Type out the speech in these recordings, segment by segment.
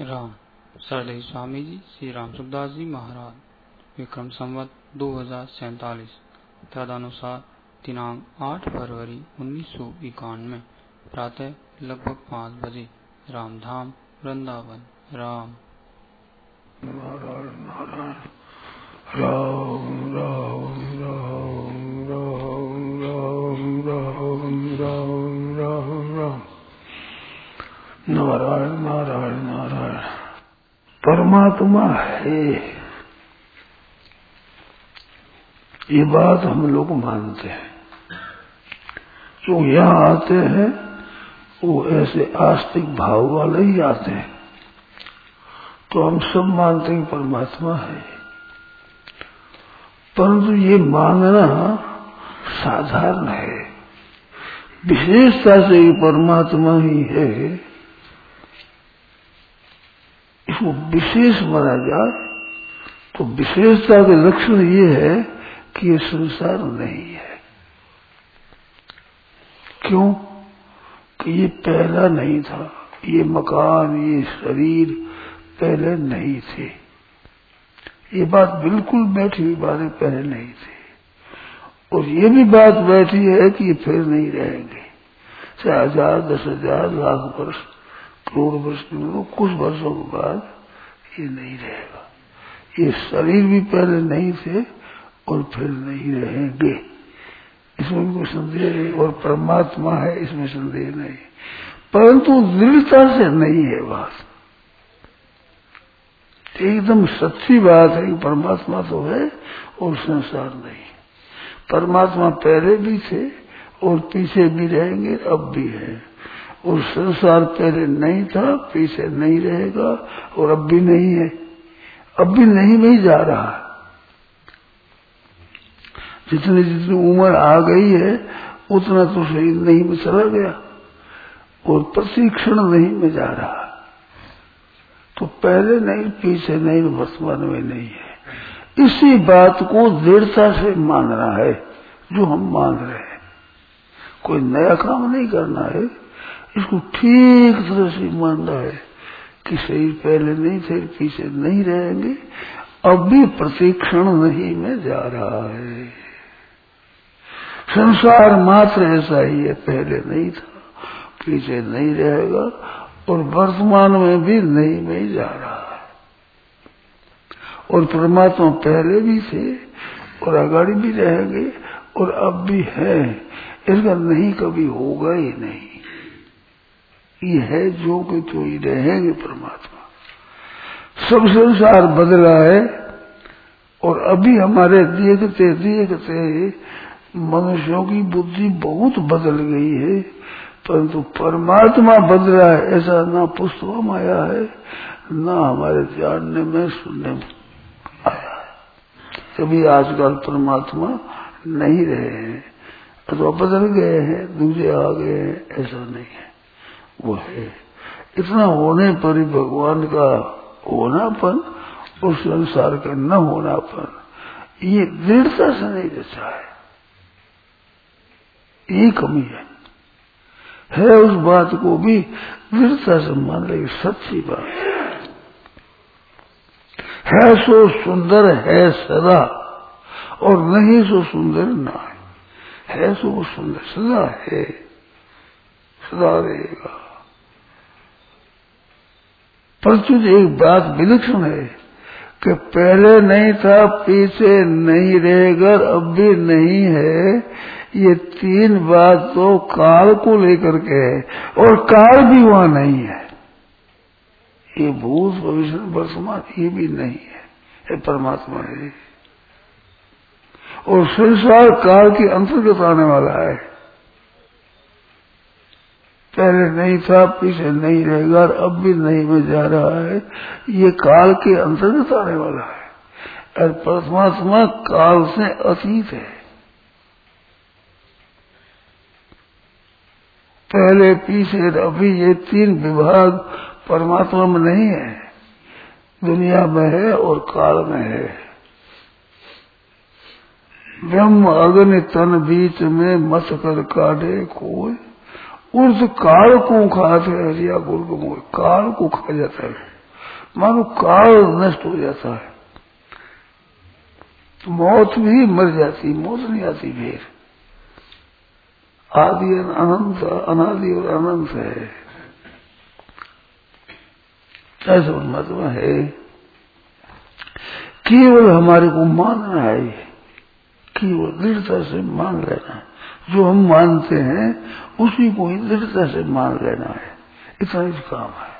राम। सरदेव स्वामी जी, श्री राम सुखदास जी महाराज, विक्रम संवत, दो हज़ार सैतालीस, तदनुसार दिनांक 8 फरवरी उन्नीस सौ इक्यानवे, प्रातः लगभग पाँच बजे, रामधाम, वृंदावन, राम। नारायण नारायण। राम राम राम राम राम राम राम राम नारायण नारायण नारायण। परमात्मा है। ये बात हम लोग मानते हैं। जो यहाँ आते हैं, वो ऐसे आस्तिक भाव वाले ही आते हैं। तो हम सब मानते हैं परमात्मा है। परंतु ये मानना साधारण है। विशेषता से ये परमात्मा ही है। इसको विशेष माना जाए तो विशेषता के लक्षण ये है कि ये संसार नहीं है। क्यों? कि ये पहला नहीं था। ये मकान, ये शरीर पहले नहीं थे। ये बात बिल्कुल बैठी हुई बातें पहले नहीं थी। और ये भी बात बैठी है कि ये फिर नहीं रहेंगे। चाहे हज़ार, दस हज़ार, लाख वर्ष करोड़ वर्ष कुछ वर्षों के बाद ये नहीं रहेगा। ये शरीर भी पहले नहीं थे और फिर नहीं रहेंगे। इसमें कोई संदेह नहीं और परमात्मा है, इसमें संदेह नहीं। परंतु दृढ़ता से नहीं है बात। एकदम सच्ची बात है कि परमात्मा तो है और संसार नहीं। परमात्मा पहले भी थे और पीछे भी रहेंगे, अब भी है। और संसार पहले नहीं था, पीछे नहीं रहेगा और अब भी नहीं है। अब भी नहीं नहीं जा रहा। जितनी जितनी उम्र आ गई है, उतना तो शरीर नहीं में चला गया और प्रशिक्षण नहीं में जा रहा। तो पहले नहीं, पीछे नहीं, वर्तमान में नहीं है। इसी बात को दृढ़ता से मानना है, जो हम मान रहे हैं। कोई नया काम नहीं करना है। इसको ठीक तरह से मानना है कि शरीर पहले नहीं थे, पीछे नहीं रहेंगे। अब भी प्रतिक्षण नहीं में जा रहा है। संसार मात्र ऐसा ही है, पहले नहीं था, पीछे नहीं रहेगा और वर्तमान में भी नहीं में जा रहा है। और परमात्मा पहले भी थे और आगाड़ी भी रहेंगे और अब भी है। इसका नहीं कभी होगा ही नहीं। ये है जो कि तो ही रहेंगे परमात्मा। सब संसार बदला है और अभी हमारे देखते देखते मनुष्यों की बुद्धि बहुत बदल गई है, परंतु परमात्मा बदला है, ऐसा ना पुस्तकों में आया है, ना हमारे जानने में, सुनने में आया है। कभी आजकल परमात्मा नहीं रहे हैं, अथवा बदल गए हैं दूसरे आ गए हैं, ऐसा नहीं है। वो है इतना होने पर ही भगवान का होनापन और संसार का न होनापन, ये दृढ़ता से नहीं जचा है। ये कमी है। है उस बात को भी दृढ़ता से मान रही सच्ची बात है। सो सुंदर, है सदा, और नहीं सो सुंदर ना है सो सुंदर, सदा है, सदा रहेगा। प्रचुत एक बात विलक्षण है कि पहले नहीं था, पीछे नहीं रहेगा अब भी नहीं है। ये तीन बात तो काल को लेकर के है, और काल भी वहाँ नहीं है। ये भूत भविष्य वर्तमान ये भी नहीं है, ये परमात्मा है। और संसार काल के अंतर्गत आने वाला है। पहले नहीं था, पीछे नहीं रहेगा और अब भी नहीं में जा रहा है। ये काल के अंतर्गत आने वाला है। और परमात्मा काल से अतीत है। पहले, पीछे अभी ये तीन विभाग परमात्मा में नहीं है। दुनिया में है और काल में है। ब्रह्म, अग्नि, तन, बीच में मत कर काटे कोई। उस काल को खाते हरिया गुरु को काल को खा जाता है। मानो काल नष्ट हो जाता है। मौत भी मर जाती, मौत नहीं आती फिर। आदि अनंत, अनादि और अनंत है। ऐसा परमात्मा है। केवल हमारे को मानना है। केवल दृढ़ता से मान लेना है। जो हम मानते हैं उसी को ही दृढ़ता से मान लेना है। इतना ही काम है।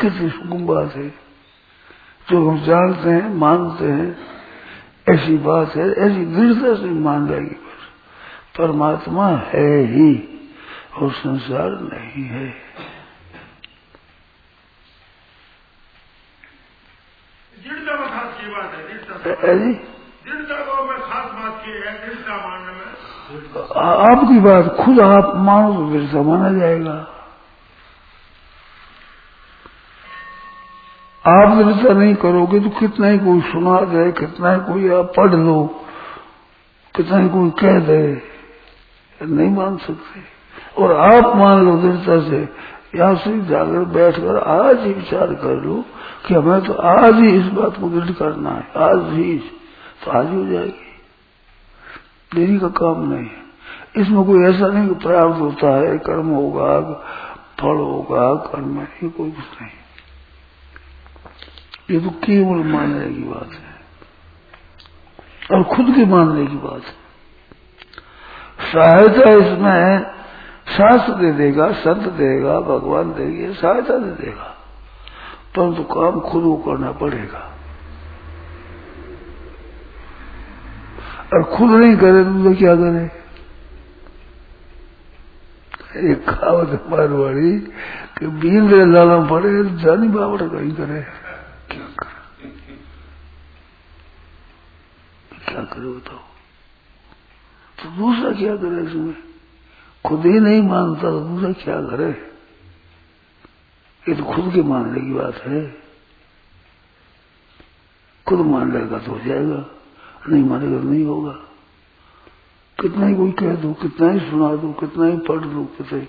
कितनी सुगम बात है जो हम जानते हैं मानते हैं ऐसी बात है ऐसी दृढ़ता से मान लेगी बस। परमात्मा है ही और संसार नहीं है। आपकी बात खुद आप मानो तो फिर माना जाएगा। आप दृढ़ता नहीं करोगे तो कितना ही कोई सुना दे, कितना ही कोई आप पढ़ लो, कितना ही कोई कह दे, नहीं मान सकते। और आप मान लो दृढ़ता से, यहाँ से जाकर बैठकर आज ही विचार कर लो कि हमें तो आज ही इस बात को दृढ़ करना है, आज ही। तो आज हो जाएगी। देरी का काम नहीं इसमें कोई ऐसा नहीं प्राप्त होता है, कर्म होगा, फल होगा, कर्म ये कोई कुछ नहीं। ये तो केवल मानने की बात है। और खुद के मानने की बात है। सहायता इसमें शास्त्र दे देगा, संत देगा, भगवान देगी, सहायता दे देगा। परंतु काम खुद को करना पड़ेगा। और खुद नहीं करे तो क्या करे? एक खावत मारवाड़ी कि बीन लाला पड़े जानी बाबड़ कहीं करे। क्या करे? क्या करे बताओ? तो दूसरा क्या करे इसमें? खुद ही नहीं मानता तो दूसरा क्या करे? ये तो खुद के मानने की बात है। खुद मान लेगा तो हो जाएगा। नहीं मानेगा नहीं होगा। कितना ही कोई कह दो, कितना ही सुना दो, कितना ही पढ़ दो, कितना ही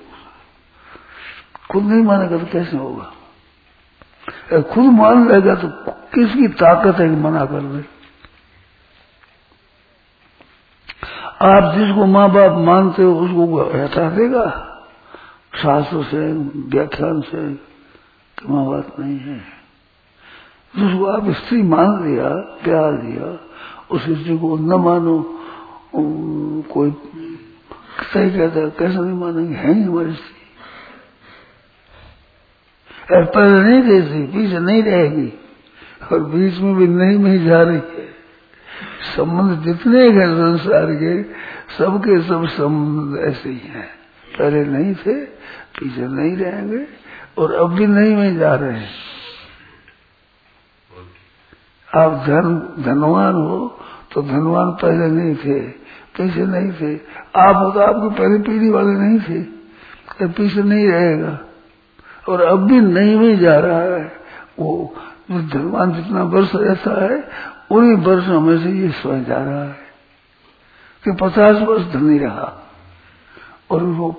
खुद नहीं मानेगा तो कैसे होगा? खुद मान लेगा तो किसकी ताकत है कि मना कर दे? आप जिसको माँ बाप मानते हो, उसको हटा देगा। शास्त्र से, व्याख्यान से, कि माँ नहीं है। जिसको आप स्त्री मान लिया, प्यार दिया उस स्त्री को न मानो कोई सही कहता है, कैसे नहीं मानेंगे, है ही हमारी पहले नहीं रहती पीछे नहीं रहेगी, और बीच में भी नहीं में जा रही है। संबंध जितने हैं संसार के, सबके सब संबंध ऐसे ही हैं। पहले नहीं थे, पीछे नहीं रहेंगे, और अब भी नहीं में जा रहे हैं। आप धन, धनवान हो तो धनवान पहले नहीं थे। पीछे नहीं थे? आप तो आपकी पहली पीढ़ी वाले नहीं थे। पीछे नहीं रहेगा। और अब भी नहीं भी जा रहा है। वो जो धनवान जितना वर्ष रहता है, उन्हीं वर्षों में से ये स्वयं जा रहा है। कि पचास वर्ष धनी रहा। और वो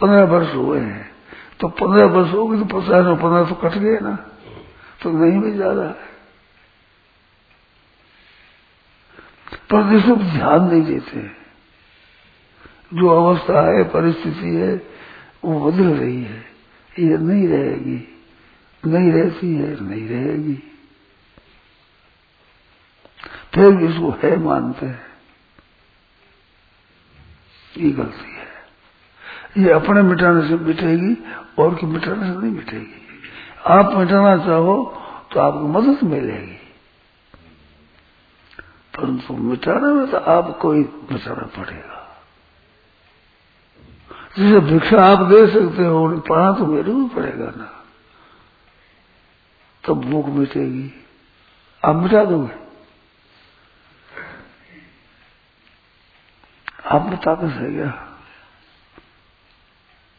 पंद्रह वर्ष हुए हैं। तो पंद्रह वर्ष हो गए तो पचास और पंद्रह तो कट गए ना। तो नहीं भी जा रहा है। पर जिसको ध्यान नहीं देते। जो अवस्था है, परिस्थिति है, वो बदल रही है। ये नहीं रहेगी। नहीं रहती है, नहीं रहेगी। फिर भी इसको है मानते हैं। ये गलती है। ये अपने मिटाने से मिटेगी, और की मिटाने से नहीं मिटेगी। आप मिटाना चाहो तो आपको मदद मिलेगी। परंतु मिटाने में तो आपको ही बचाना पड़ेगा। जिसे भिक्षा आप दे सकते हो उन्हें पाना तो मेरे भी पड़ेगा ना। तब भूख मिटेगी। आप मिटा दोगे? आप में ताकत है क्या?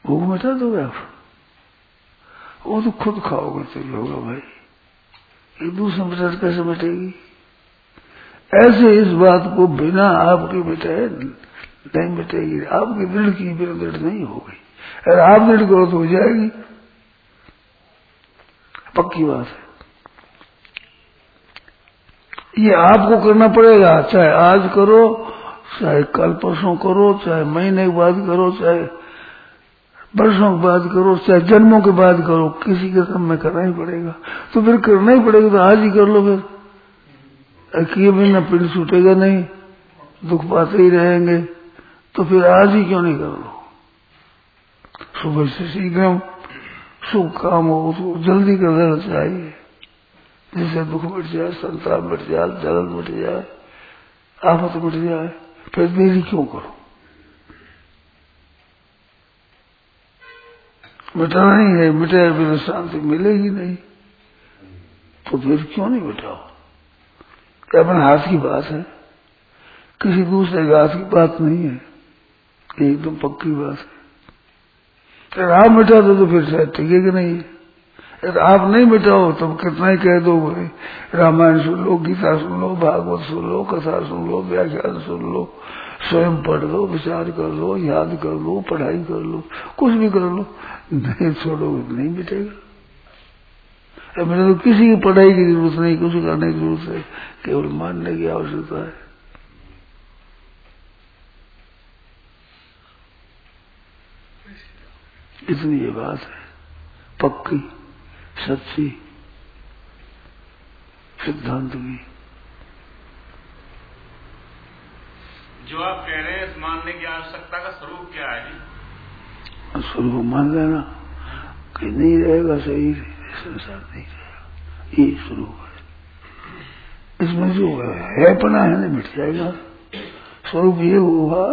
भूख मिटा दोगे आप? वो तो खुद खाओगे तो होगा भाई। एक दूसरे मिटा कैसे मिटेगी? ऐसे इस बात को बिना आपके मिटाए नहीं मिटेगी। आपकी दृढ़ की बिना दृढ़ नहीं होगी। अगर आप दृढ़ करो तो हो जाएगी, पक्की बात है। ये आपको करना पड़ेगा। चाहे आज करो, चाहे कल परसों करो, चाहे महीने के बाद करो, चाहे वर्षों के बाद करो, चाहे जन्मों के बाद करो, किसी के समय करना ही पड़ेगा। तो फिर करना ही पड़ेगा तो आज ही कर लो फिर। किए बिना पिंड छूटेगा नहीं, दुख पाते ही रहेंगे तो फिर आज ही क्यों नहीं कर? लो सुबह से शीघ्र शुभ काम हो तो जल्दी कर देना चाहिए। जिससे दुख मिट जाए, संताप मिट जाए, जलन मिट जाए, आफत मिट जाए, फिर देरी क्यों करो? मिटाना ही है मिटाए बिना शांति मिलेगी नहीं तो फिर क्यों नहीं मिटाओ? अपने हाथ की बात है। किसी दूसरे के हाथ की बात नहीं है। एकदम पक्की बात है। अगर आप मिटा दो तो फिर शायद टिकेगा नहीं? अगर आप नहीं मिटाओ तो कितना ही कह दो रामायण सुन लो, गीता सुन लो, भागवत सुन लो, कथा सुन लो, व्याख्यान सुन लो, स्वयं पढ़ लो, विचार कर लो, याद कर लो, पढ़ाई कर लो, कुछ भी कर लो, नहीं छोड़ोगे नहीं मिटेगा। मेरे तो किसी की पढ़ाई की ज़रूरत नहीं कुछ करने की ज़रूरत है केवल मानने की आवश्यकता है। इतनी ये बात है पक्की सच्ची सिद्धांत की। जो आप कह रहे हैं मानने की आवश्यकता का स्वरूप क्या है जी? स्वरूप मान लेना कि नहीं रहेगा सही संसार नहीं रहेगा ये स्वरूप है इसमें जो है पना है ना मिट जाएगा। स्वरूप ये हुआ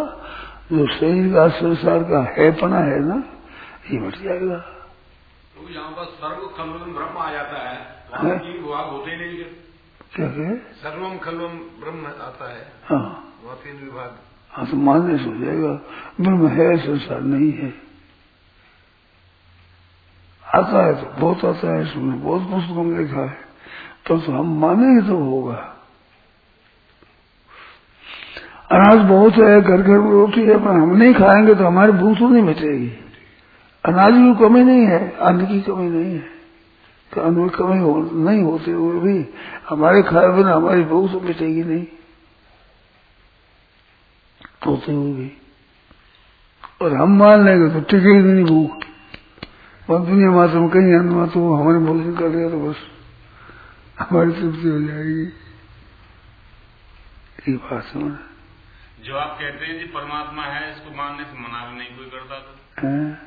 जो शरीर का संसार का है पना है ना ये मिट जाएगा। तो यहाँ पर सर्व खलवम ब्रह्म आ जाता है। वहाँ विभाग होते नहीं है। क्या कहे? सर्वम खलवम ब्रह्म आता है। हाँ। वहाँ तीन विभाग। हाँ तो मानने से हो जाएगा। ब्रह्म है संसार नहीं है। आता है तो बहुत आता है इसमें बहुत पुस्तकों में लिखा है। तो, तो हम मानेंगे तो होगा। अनाज बहुत है घर घर में रोटी है पर हम नहीं खाएँगे तो हमारी भूख तो नहीं मिटेगी। अनाज की कमी नहीं है अन्न की कमी नहीं है। तो अन्न की कमी हो, नहीं होते हुए भी हमारे खाए बिना हमारी भूख तो मिटेगी नहीं। होते हुए भी। और हम मान लेंगे तो टिकेगी नहीं भूख। और दुनिया मात्र में कहीं अन्न मात्र हमारे भोजन कर दिया तो बस हमारी तृप्ति हो जाएगी। ये बात समझ। जो आप कहते हैं जी परमात्मा है इसको मानने से मना भी नहीं कोई करता तो।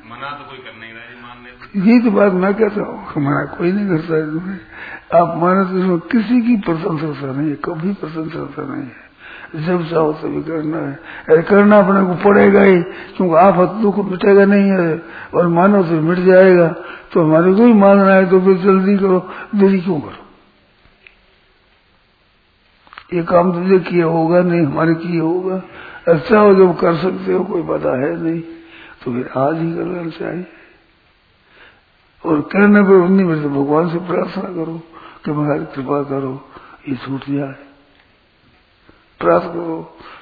मना तो कोई कर नहीं रहा जी मानने से। यही तो बात मैं कहता हूँ मना कोई नहीं करता है। तुम्हें आप मानो तो इसमें किसी की प्रशंसा नहीं है कभी प्रशंसा नहीं है। जब चाहो तभी करना है। अरे करना अपने को पड़ेगा ही, क्योंकि आप दुख मिटेगा नहीं है। और मानो तो मिट जाएगा तो हमारे को ही मानना है तो फिर जल्दी करो, देरी क्यों करो? ये काम तुझे किया होगा नहीं, हमारे किए होगा। अच्छा हो जब कर सकते हो, कोई पता है नहीं। तो फिर आज ही कर लेना चाहिए। और करने पर उन्हीं में से भगवान से प्रार्थना करो कि महाराज कृपा करो, ये छूट जाए। प्रार्थना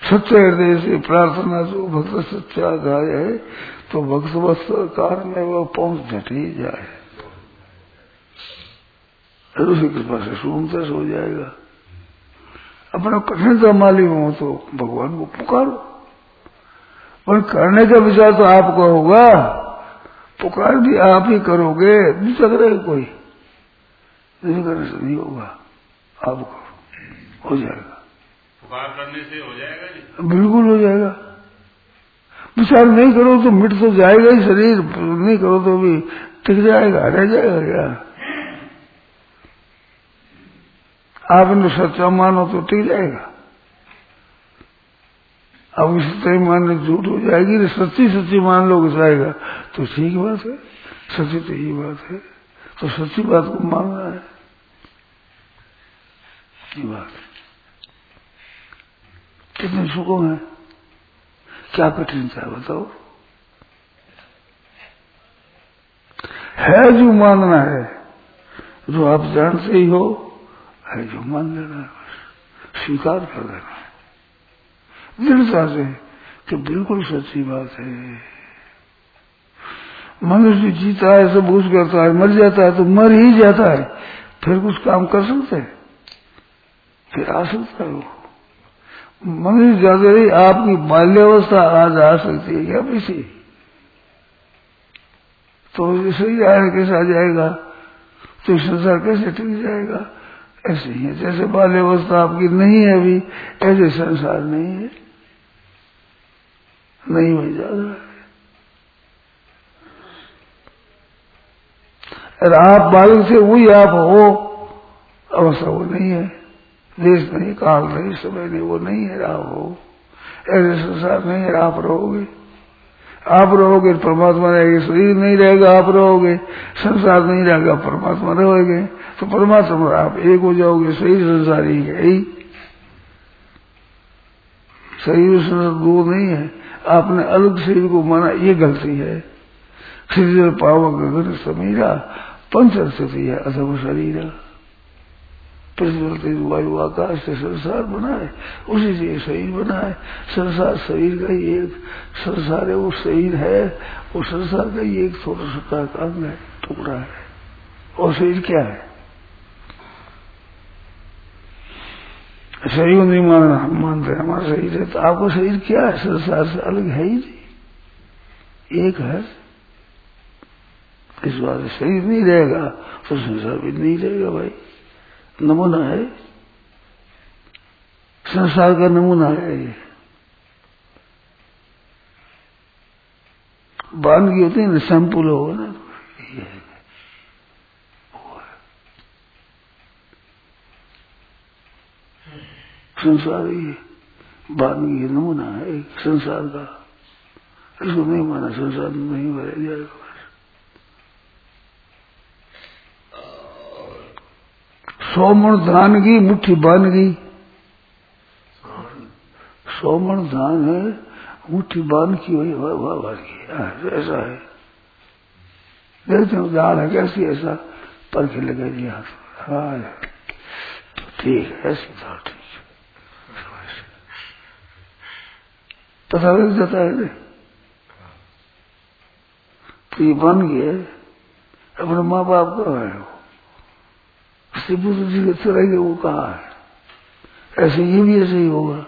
सच्चे हृदय से प्रार्थना जो भक्त सच्चा गाय है तो भक्त वस्त्र कार में वह पहुँच ही जाए। उसी कृपा से सुनता हो जाएगा। अपना कठिनता मालूम हो तो भगवान को पुकारो। पर करने का विचार तो आपको होगा। पुकार भी आप ही करोगे दूसरा करेगा कोई। नहीं करने से नहीं होगा। आप करो हो जाएगा। पुकार करने से हो जाएगा बिल्कुल हो जाएगा। विचार नहीं करो तो मिट तो जाएगा ही, शरीर नहीं करो तो भी टिक जाएगा, रह जाएगा क्या? आपने सच्चा मानो तो टिक जाएगा। अब इस तरह मानने झूठ हो जाएगी सच्ची सच्ची मान लो जाएगा तो ठीक बात है। सच्ची तो यही बात है। तो सच्ची बात को मानना है। ये बात कितने सुखों है। क्या कठिनता है बताओ। है जो मानना है, जो आप जानते ही हो, है जो मान लेना है स्वीकार कर देना है। दृढ़ता से कि बिल्कुल सच्ची बात है। मनुष्य जीता है, सब कुछ करता है, मर जाता है तो मर ही जाता है, फिर कुछ काम कर सकते हैं? फिर आ सकता है वो। मनुष्य रही आपकी बाल्यावस्था आज आ सकती है, क्या पीछे? तो सही आया कैसे आ जाएगा तो संसार कैसे टिक जाएगा? ऐसे ही है, जैसे बाल्यावस्था आपकी नहीं है अभी, ऐसे संसार नहीं है। नहीं हो जा रहा है। और आप बालक से वही आप हो, अवस्था वो नहीं है। देश नहीं काल नहीं समय नहीं, वो नहीं है आप हो। ऐसे संसार नहीं है, आप रहोगे। आप रहोगे परमात्मा रहेगा शरीर नहीं रहेगा, आप रहोगे। संसार नहीं रहेगा, परमात्मा रहोगे। तो परमात्मा आप एक हो जाओगे सही संसार ही है ही संसार दो नहीं है। आपने अलग शरीर को माना, ये गलती है। शरीर पावक गगन समीरा पंच स्थिति है अथवा शरीर। पृथ्वी वायु आकाश से संसार बना है उसी से शरीर बना है संसार शरीर का ही एक संसार है, वो शरीर है वो संसार का ही एक छोटा छोटा अंग है टुकड़ा है। और शरीर क्या है? शरीर नहीं मानना हम मानते हैं, हमारा शरीर है। तो आपका शरीर क्या है? संसार से अलग है ही नहीं। एक है। इस बात शरीर नहीं रहेगा तो संसार भी नहीं रहेगा भाई। नमूना है। संसार का नमूना है ये। बानगी होती है सैंपल होगा ना है। संसार ही बानगी नमूना है, एक संसार का। इसको नहीं माना, संसार नहीं भरा जाएगा। सौ मण धान की मुट्ठी बन गई। सौ मण धान है, मुट्ठी बाँध की वही, वाह भर की ऐसा है। देखते हो दाल है कैसी, ऐसा परखे लगे जी हाथ हाँ ठीक है, ऐसी दाल ठीक पता लग जाता है तो ये बन गए अपने माँ बाप का है वो? श्रीपुत्र जी के चलेंगे वो कहा है। ऐसे ये भी ऐसे ही होगा।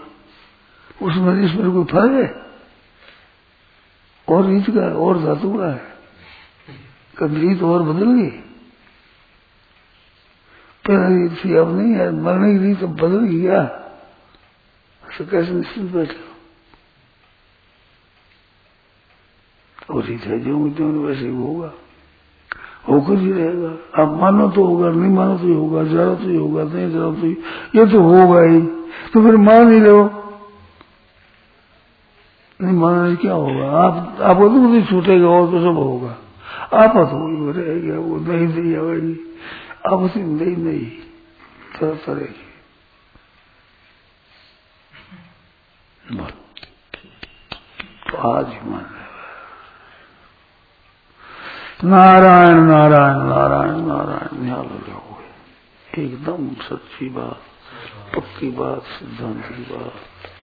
उसमें, इसमें कोई फ़र्क है? और रीत का है, और धातु का है। कभी रीत और बदल गई? पहला रीत थी, अब नहीं है। मरने की रीत अब बदल गई क्या? तो कैसे निश्चित बैठे और रीत है, जो जो वैसे ही होगा। होकर ही रहेगा। आप मानो तो होगा, नहीं मानो तो ही होगा जरा तो ही होगा, नहीं जरा तो ही। ये तो होगा ही। तो फिर मान ही लो। नहीं मानने क्या होगा? आप आपको तो नहीं छूटेगा और तो सब होगा। आप तो वो रहेगा, वो नहीं नहीं आएगी आप नहीं नहीं। तरह तरह की आज ही मान नारायण नारायण नारायण नारायण ध्यान हो एकदम सच्ची बात पक्की बात सिद्धांत की बात।